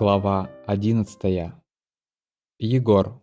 Глава 11. Егор.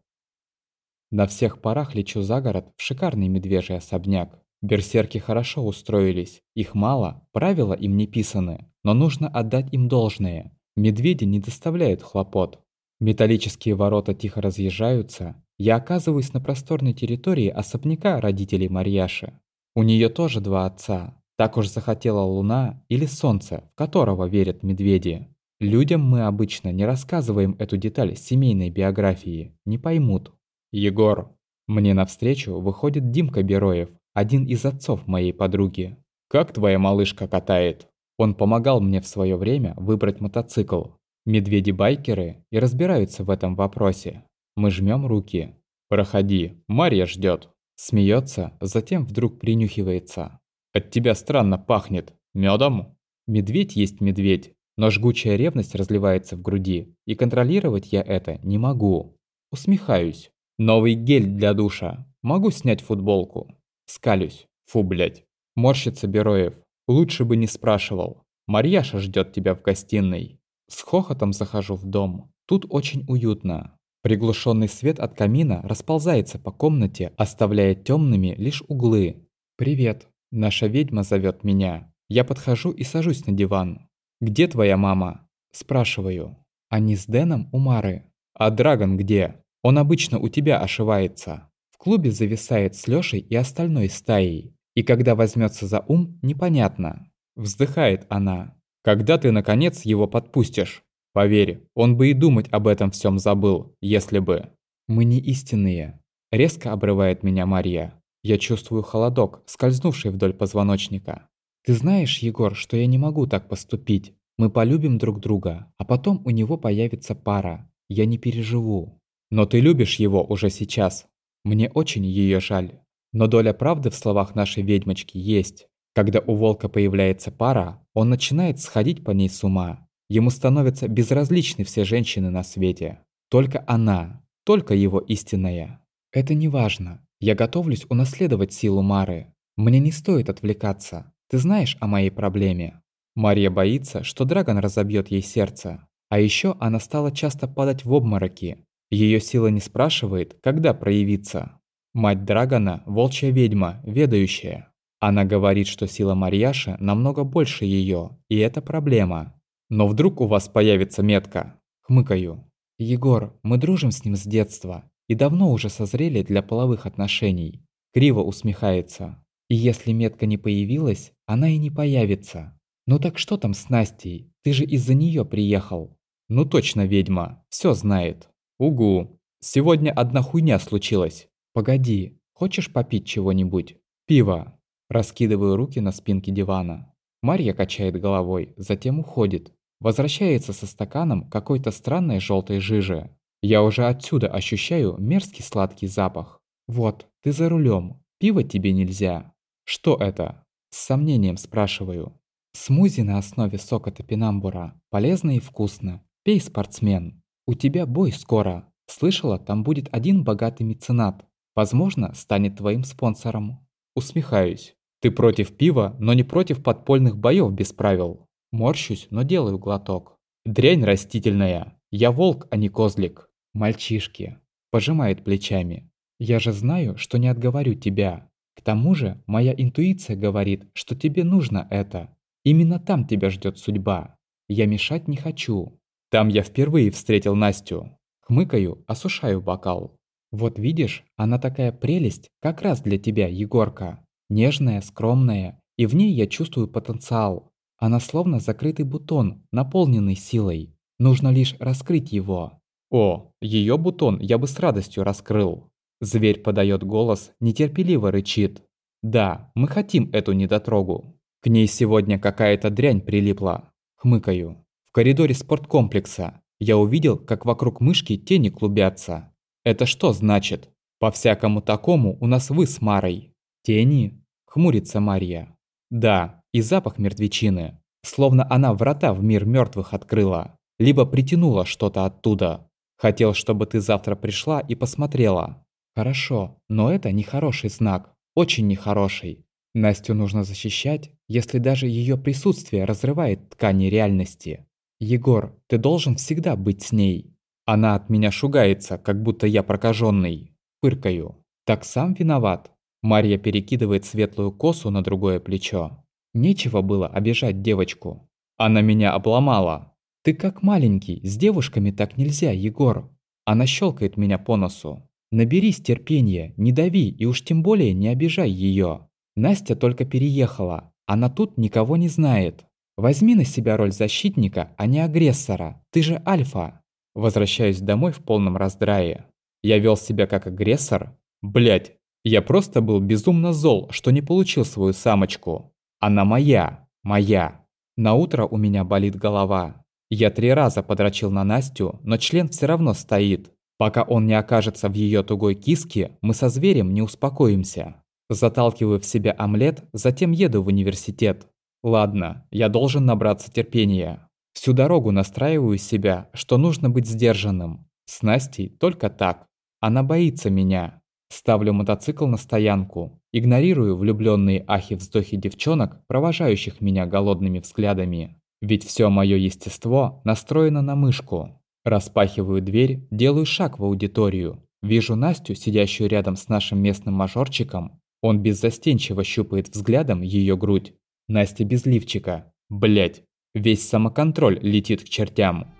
На всех парах лечу за город в шикарный медвежий особняк. Берсерки хорошо устроились, их мало, правила им не писаны, но нужно отдать им должное. Медведи не доставляют хлопот. Металлические ворота тихо разъезжаются, я оказываюсь на просторной территории особняка родителей Марьяши. У нее тоже два отца, так уж захотела луна или солнце, в которого верят медведи. Людям мы обычно не рассказываем эту деталь семейной биографии, не поймут. Егор. Мне навстречу выходит Димка Бероев, один из отцов моей подруги. «Как твоя малышка катает?» Он помогал мне в свое время выбрать мотоцикл. Медведи-байкеры и разбираются в этом вопросе. Мы жмем руки. «Проходи, Марья ждет. Смеется, затем вдруг принюхивается. «От тебя странно пахнет. Медом?» Медведь есть медведь, но жгучая ревность разливается в груди, и контролировать я это не могу. Усмехаюсь. Новый гель для душа. Могу снять футболку. Скалюсь. Фу, блядь. Морщится Бероев. Лучше бы не спрашивал. Марьяша ждет тебя в гостиной. С хохотом захожу в дом. Тут очень уютно. Приглушенный свет от камина расползается по комнате, оставляя темными лишь углы. «Привет. Наша ведьма зовет меня. Я подхожу и сажусь на диван. «Где твоя мама?» Спрашиваю. «Они с Дэном у Мары». «А Драгон где? Он обычно у тебя ошивается». В клубе зависает с Лёшей и остальной стаей. И когда возьмется за ум, непонятно. Вздыхает она. «Когда ты, наконец, его подпустишь?» «Поверь, он бы и думать об этом всем забыл, если бы...» «Мы не истинные», — резко обрывает меня Мария. Я чувствую холодок, скользнувший вдоль позвоночника. Ты знаешь, Егор, что я не могу так поступить. Мы полюбим друг друга, а потом у него появится пара. Я не переживу. Но ты любишь его уже сейчас. Мне очень ее жаль. Но доля правды в словах нашей ведьмочки есть. Когда у волка появляется пара, он начинает сходить по ней с ума. Ему становятся безразличны все женщины на свете. Только она, только его истинная. Это не важно. Я готовлюсь унаследовать силу Мары. Мне не стоит отвлекаться. Ты знаешь о моей проблеме?» Мария боится, что Драгон разобьет ей сердце. А еще она стала часто падать в обмороки. Ее сила не спрашивает, когда проявиться. Мать Драгона – волчья ведьма, ведающая. Она говорит, что сила Марьяши намного больше ее, и это проблема. Но вдруг у вас появится метка? Хмыкаю. Егор, мы дружим с ним с детства и давно уже созрели для половых отношений. Криво усмехается. И если метка не появилась, она и не появится. Ну так что там с Настей? Ты же из-за нее приехал. Ну точно ведьма, все знает. Угу. Сегодня одна хуйня случилась. Погоди, хочешь попить чего-нибудь? Пиво. Раскидываю руки на спинке дивана. Марья качает головой, затем уходит. Возвращается со стаканом какой-то странной желтой жижи. Я уже отсюда ощущаю мерзкий сладкий запах. Вот, ты за рулем. Пиво тебе нельзя. Что это? С сомнением спрашиваю. Смузи на основе сока топинамбура. Полезно и вкусно. Пей, спортсмен. У тебя бой скоро. Слышала, там будет один богатый меценат. Возможно, станет твоим спонсором. Усмехаюсь. Ты против пива, но не против подпольных боев без правил. Морщусь, но делаю глоток. Дрянь растительная. Я волк, а не козлик. Мальчишки. Пожимает плечами. Я же знаю, что не отговорю тебя. К тому же, моя интуиция говорит, что тебе нужно это. Именно там тебя ждет судьба. Я мешать не хочу. Там я впервые встретил Настю. Хмыкаю, осушаю бокал. Вот видишь, она такая прелесть, как раз для тебя, Егорка. Нежная, скромная, и в ней я чувствую потенциал. Она словно закрытый бутон, наполненный силой. Нужно лишь раскрыть его. О, ее бутон я бы с радостью раскрыл. Зверь подает голос, нетерпеливо рычит. «Да, мы хотим эту недотрогу. К ней сегодня какая-то дрянь прилипла». Хмыкаю. В коридоре спорткомплекса я увидел, как вокруг мышки тени клубятся. Это что значит? По-всякому такому у нас вы с Марой. Тени? Хмурится Марья. Да, и запах мертвечины. Словно она врата в мир мертвых открыла. Либо притянула что-то оттуда. Хотел, чтобы ты завтра пришла и посмотрела. Хорошо, но это нехороший знак. Очень нехороший. Настю нужно защищать, если даже ее присутствие разрывает ткани реальности. Егор, ты должен всегда быть с ней. Она от меня шугается, как будто я прокаженный. Пыркаю. Так сам виноват. Марья перекидывает светлую косу на другое плечо. Нечего было обижать девочку. Она меня обломала. Ты как маленький, с девушками так нельзя, Егор. Она щелкает меня по носу. Наберись терпения, не дави и уж тем более не обижай ее. Настя только переехала, она тут никого не знает. Возьми на себя роль защитника, а не агрессора. Ты же альфа. Возвращаюсь домой в полном раздрае. Я вел себя как агрессор? Блять, я просто был безумно зол, что не получил свою самочку. Она моя, моя. На утро у меня болит голова. Я три раза подрочил на Настю, но член все равно стоит. Пока он не окажется в ее тугой киске, мы со зверем не успокоимся. Заталкиваю в себя омлет, затем еду в университет. Ладно, я должен набраться терпения. Всю дорогу настраиваю себя, что нужно быть сдержанным. С Настей только так. Она боится меня. Ставлю мотоцикл на стоянку. Игнорирую влюбленные ахи-вздохи девчонок, провожающих меня голодными взглядами. Ведь все мое естество настроено на мышку. Распахиваю дверь, делаю шаг в аудиторию. Вижу Настю, сидящую рядом с нашим местным мажорчиком. Он беззастенчиво щупает взглядом ее грудь. Настя без лифчика. Блять, весь самоконтроль летит к чертям.